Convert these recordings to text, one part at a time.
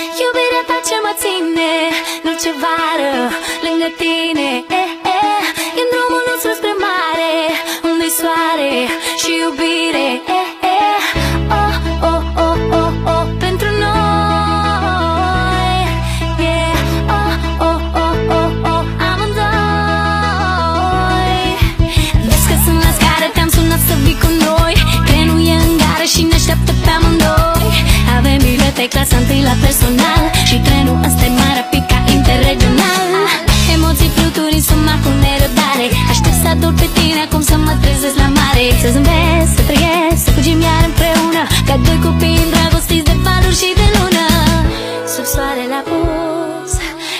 Iubirea ta ce mă ține Nu ce vară lângă tine eh, eh. Avem bilete clasa întâi la personal Și trenul ăsta e mai rapid ca interregional. Emoții fluturi sunt cu nerăbdare Aștept să ador pe tine acum să mă trezesc la mare. Să zâmbesc, să trăiesc, să fugim iar împreună. Ca doi copii îndrăgostiți de valuri și de lună. Sub soare la pus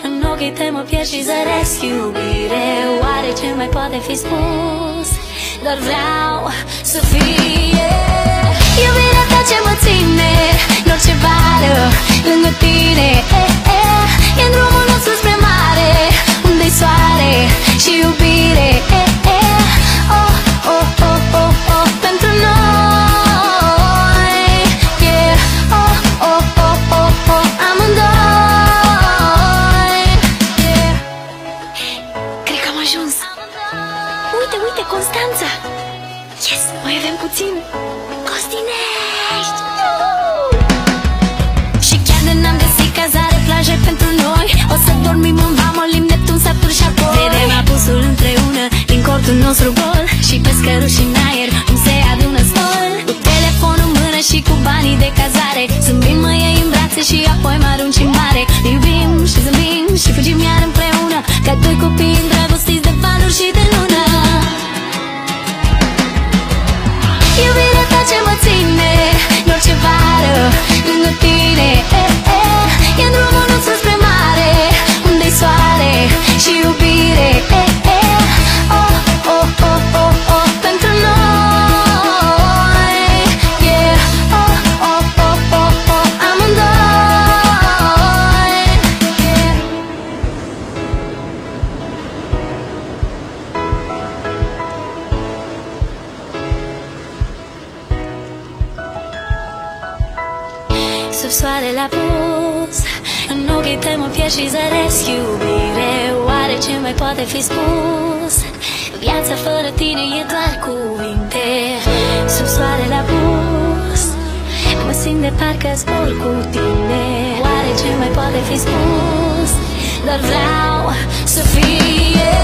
În ochii te mă pierd și zăresc iubire. Oare ce mai poate fi spus? Doar vreau să fie. Iubirea ta ce mă ține Uite, uite, Constanța. Yes, mai avem puțin. Costinești. Și chiar de n-am găsit cazare, plaje pentru noi. O să dormim în vamă, lim Neptun, Saturn și apoi. Vedem apusul împreună din cortul nostru gol. Și pe scăruși în aer cum se adună stol Cu telefonul în mână și cu banii de cazare. Zâmbim, mă iei în brațe și apoi mă arunci în mare. Iubim și zâmbim și fugim iar împreună Ca doi copii îndrăgostiți de valuri și de lună Sub soare la pus. În ochii tăi mă pierd și zăresc iubire. Oare ce mai poate fi spus? Viața fără tine e doar cuvinte. Sub soare la pus. Mă simt de parcă zbor cu tine. Oare ce mai poate fi spus? Doar vreau să fie